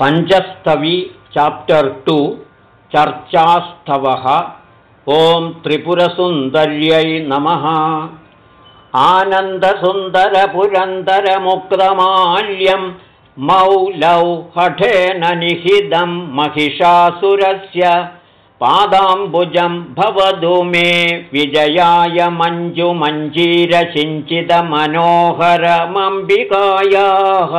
पञ्चस्तवि chapter two चर्चास्तवः ॐ त्रिपुरसुन्दर्यै नमः। आनन्दसुन्दरपुरन्दरमुक्तमाल्यं मौलौ हठेन निहितं महिषासुरस्य पादाम्बुजं भवतु मे विजयाय मञ्जुमञ्जीरसिञ्चितमनोहरमम्बिकायाः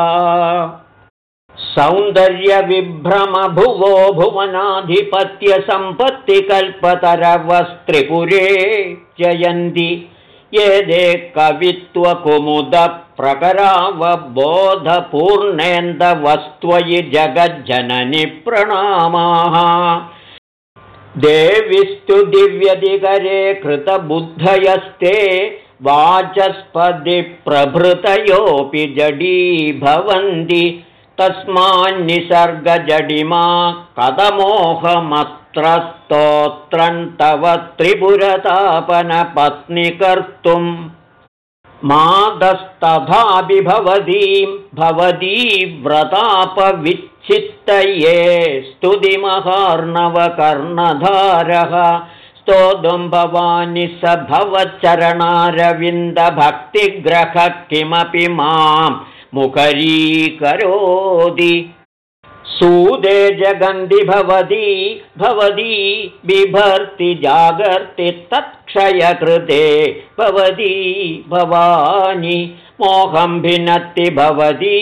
सौन्दर्यविभ्रमभुवो भुवनाधिपत्यसम्पत्तिकल्पतरवस्त्रिपुरे जयन्ति ये दे कवित्वकुमुदप्रकरावबोधपूर्णेन्दवस्त्वयि जगज्जननि प्रणामाः। देविस्तु दिव्यदिगरे कृतबुद्धयस्ते वाचस्पतिप्रभृतयोऽपि जडी भवन्ति तस्मान्निसर्गजडिमा कदमोहमत्र स्तोत्रन्तव त्रिपुरतापनपत्निकर्तुम् मादस्तथापि भवतीं भवती व्रतापविच्छित्तये स्तुतिमहार्णवकर्णधारः स्तोतुं भवानि स भवच्चरणारविन्दभक्तिग्रहः किमपि माम् मुखरीकरोति सूदे जगन्ति भवती भवती बिभर्ति जागर्ति तत्क्षयकृते। भवती भवानि मोहं भिनत्ति भवती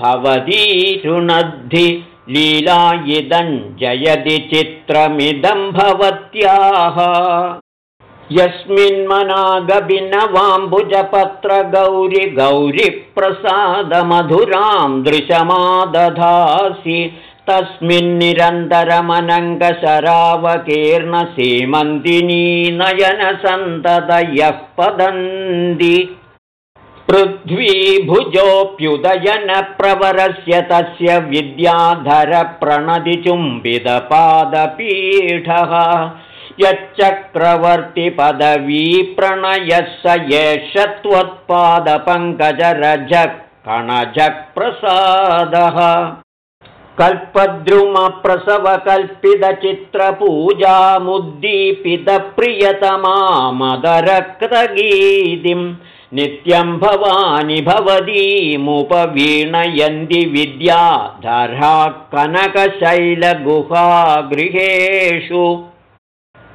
भवती ऋणद्धि लीला इदं जयति चित्रमिदं भवत्याः यस्मिन्मनागभिनवाम्बुजपत्रगौरि गौरिप्रसादमधुरां दृशमादधासि। तस्मिन्निरन्तरमनङ्गशरावकीर्णसीमन्तिनी नयनसन्ततयः पदन्ति। पृथ्वीभुजोऽप्युदयनप्रवरस्य तस्य विद्याधरप्रणतिचुम्बितपादपीठः यच्चक्रवर्तिपदवीप्रणयः स एष त्वत्पादपङ्कजरजकणजप्रसादः कल्पद्रुमप्रसवकल्पितचित्रपूजामुद्दीपितप्रियतमामदरक्तगीतिं। नित्यं भवानि भवतीमुपवीणयन्ति विद्याधरा कनकशैलगुहागृहेषु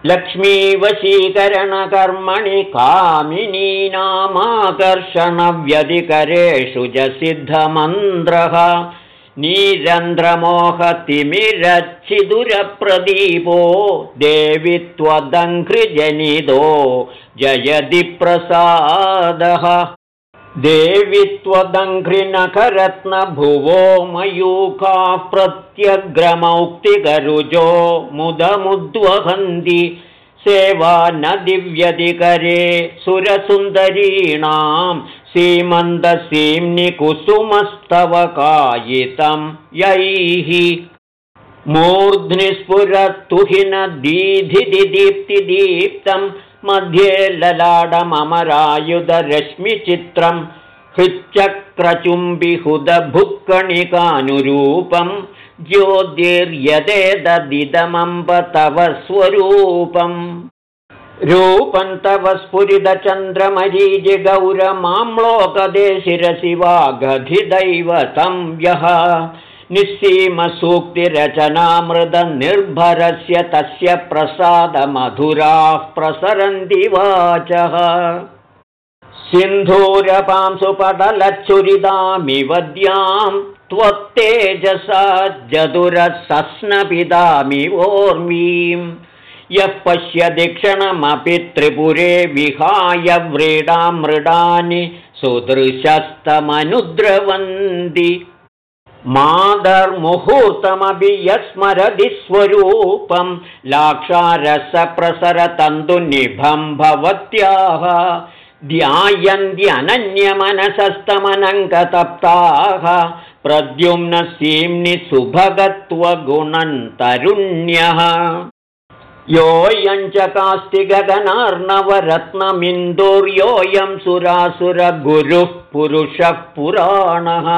लक्ष्मीवशीकरणकर्मणि कामिनीनामाकर्षणव्यधिकरेषु च सिद्धमन्त्रः नीरन्द्रमोहतिमिरच्छिदुरप्रदीपो देवि त्वदङ्घ्रिजनिदो जयति प्रसादः देवि त्वदङ्घ्रिनखरत्नभुवो मयूखाः प्रत्यग्रमौक्तिकरुजो मुदमुद्वहन्ति सेवा न दिव्यदिकरे सुरसुन्दरीणां सीमन्दसीम्निकुसुमस्तव कायितं यैः मूर्ध्नि स्फुरतुहिन दीधिदिदीप्तिदीप्तं मध्ये ललाडममरायुधरश्मिचित्रं हृच्चक्रचुम्बिहुदभुक्कणिकानुरूपं ज्योतिर्यदेददिदमम्ब तव स्वरूपम्। रूपं तव स्फुरितचन्द्रमरीजिगौरमाम्लोकदे शिरसि वागधिदैवतं यः निःसीमसूक्तिरचनामृदनिर्भरस्य तस्य प्रसादमधुराः प्रसरन्ति वाचः। सिन्धूरपांसुपटलच्छुरिदामिवद्यां त्वत्तेजसा जदुरसस्नपिदामि ओर्मीं यः पश्यति क्षणमपि त्रिपुरे विहाय व्रीडां मृडानि सुदृशस्तमनुद्रवन्ति मादर्मुहूर्तमपि यस्मरति स्वरूपं लाक्षारसप्रसरतन्तुनिभं भवत्याः ध्यायन्त्यनन्यमनसस्तमनङ्कतप्ताः प्रद्युम्नसीम्नि सुभगत्वगुणन्तरुण्यः योऽयं च कास्ति गगनार्णवरत्नमिन्दुर्योऽयं सुरासुरगुरुः पुरुषः पुराणः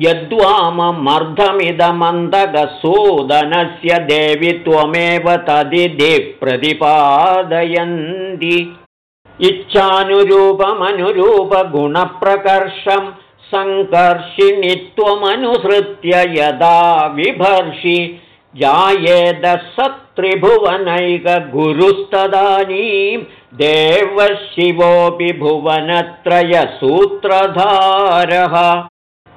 यद्वाममर्धमिदमन्दगसूदनस्य देवि त्वमेव तदिति प्रतिपादयन्ति। इच्छानुरूपमनुरूपगुणप्रकर्षं सङ्कर्षिणि त्वमनुसृत्य यदा बिभर्षि जायेदसत्त्रिभुवनैकगुरुस्तदानीं देवः शिवोऽपि भुवनत्रयसूत्रधारः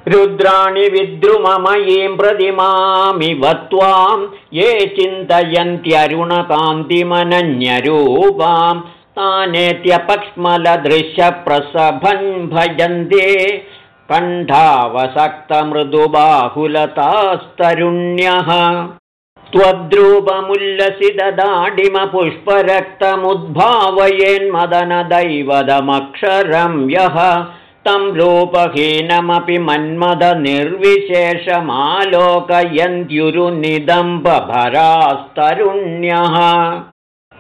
रुद्राणि विद्रुममयीं प्रतिमामिव त्वां ये चिन्तयन्त्यरुणकान्तिमनन्यरूपां तानेत्यपक्ष्मलदृश्यप्रसभन् भजन्ते। कण्ठावसक्तमृदुबाहुलतास्तरुण्यः। त्वद्रूपमुल्लसितदाडिमपुष्परक्तमुद्भावयेन्मदनदैवदमक्षरं यः रूपहीनमपि मन्मदनिर्विशेषमालोकयन्त्युरुनिदम्बभरास्तरुण्यः।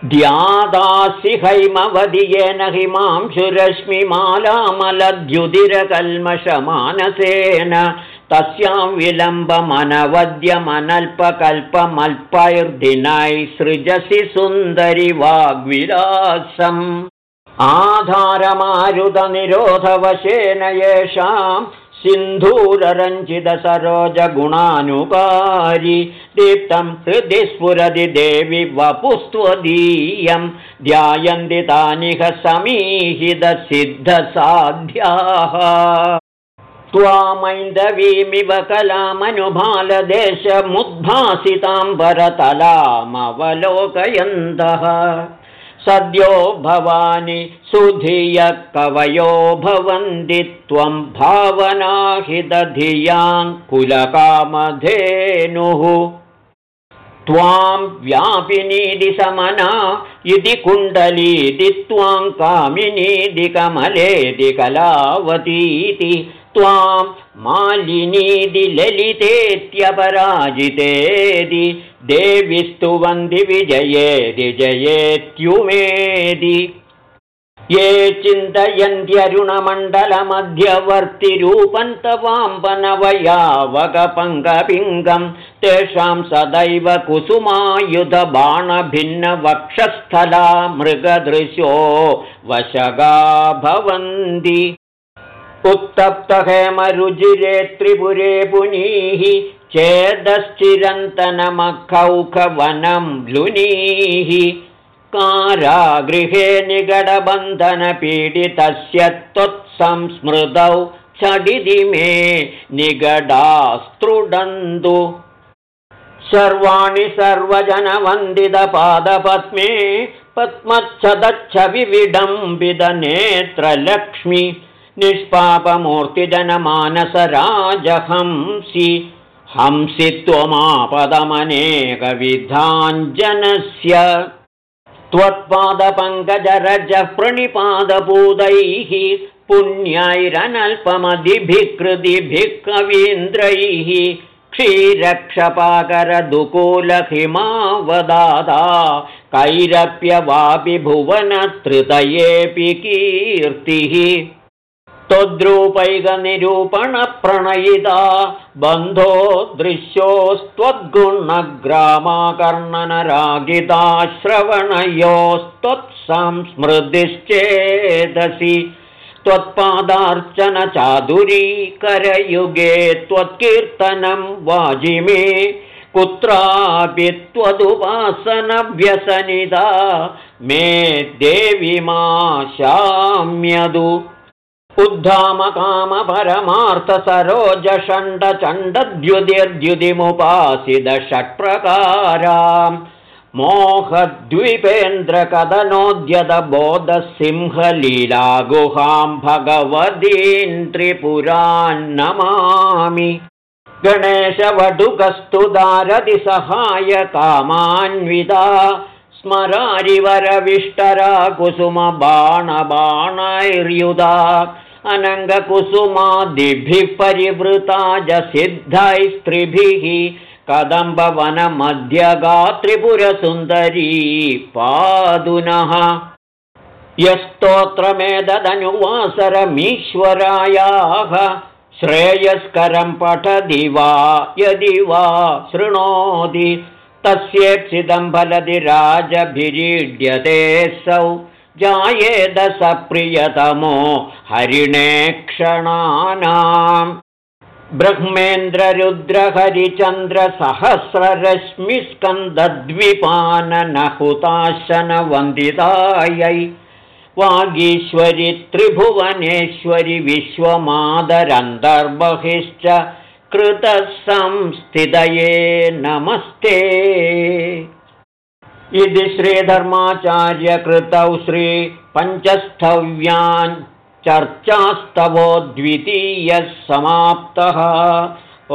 द्यादासि हैमवधियेन हिमांशुरश्मिमालामलद्युदिरकल्मषमानसेन तस्यां विलम्बमनवद्यमनल्पकल्पमल्पैर्दिनैः सृजसि सुन्दरि वाग्विलासम् आधारमारुतनिरोधवशेन येषां सिन्धूररञ्जितसरोजगुणानुकारी दीप्तं हृदि स्फुरदि देवि वपुस्त्वदीयं ध्यायन्ति तानिह समीहितसिद्धसाध्याः। त्वामैन्दवीमिव कलामनुभालदेशमुद्भासिताम्बरतलामवलोकयन्तः सद्यो भवानि सुधिय कवयो भवन्ति त्वं कुलकामधेनुः त्वां व्यापिनीति समना इति कुण्डलीति त्वां कामिनीति कमलेति कलावतीति त्वां मालिनीदि ललितेत्यपराजितेदि देविस्तुवन्दि विजयेदि जयेत्युमेदि। ये चिन्तयन्त्यरुणमण्डलमध्यवर्तिरूपन्तवाम्बनवयावकपङ्गपिङ्गं तेषां सदैव कुसुमायुधबाणभिन्नवक्षस्थला मृगदृशो वशगा भवन्ति उत्तप्तहेमरुजिरे त्रिपुरे पुनीः चेदश्चिरन्तनमखौखवनं लुनीः कारागृहे निगडबन्धनपीडितस्य त्वत्संस्मृतौ छडिति मे निगडास्तृडन्तु सर्वाणि सर्वजनवन्दितपादपद्मे पद्मच्छदच्छविविडम्बिदनेत्रलक्ष्मि निष्पापमूर्तिजनमानसराजहंसि। हंसि त्वमापदमनेकविधाञ्जनस्य। त्वत्पादपङ्कजरजः प्रणिपादपूदैः पुण्यैरनल्पमदिभिः कृतिभिः कवीन्द्रैः क्षीरक्षपाकरदुकूलहिमावदादा कैरप्यवापि भुवनत्रितयेऽपि कीर्तिः त्वद्रूपैकनिरूपणप्रणयिता बन्धो दृश्योस्त्वद्गुणग्रामाकर्णनरागिताश्रवणयोस्त्वत्संस्मृतिश्चेदसि त्वत्पादार्चनचादुरीकरयुगे त्वत्कीर्तनं वाजिमे कुत्रापि त्वदुपासनव्यसनिदा मे देवि मा शाम्यदु उद्धामकामपरमार्थसरोजषण्डचण्डद्युतिर्द्युतिमुपासिदषट्प्रकारां मोहद्विपेन्द्रकदनोद्यतबोधसिंहलीलागुहां भगवतीं त्रिपुरान्नमामि गणेशवटुकस्तुदारतिसहायकामान्विता स्मरारिवरविष्टरा कुसुमबाणबाणैर्युधा अनङ्गकुसुमादिभिः परिवृता च सिद्धैस्त्रिभिः कदम्बवनमध्यगात्रिपुरसुन्दरी पादुनः। यस्तोत्रमेदनुवासरमीश्वरायाः श्रेयस्करं पठति वा यदि वा शृणोति। तस्येप्सितं फलति राजभिरीड्यतेऽसौ जायेद स प्रियतमो हरिणेक्षणानाम् ब्रह्मेन्द्ररुद्रहरिचन्द्रसहस्ररश्मिस्कन्दद्विपाननहुताशनवन्दितायै। वागीश्वरि त्रिभुवनेश्वरि विश्वमादरन्तर्बहिश्च कृतः संस्थितये नमस्ते इति श्रीधर्माचार्यकृतौ श्रीपञ्चस्थव्यान् चर्चास्तवो द्वितीयः समाप्तः। ओ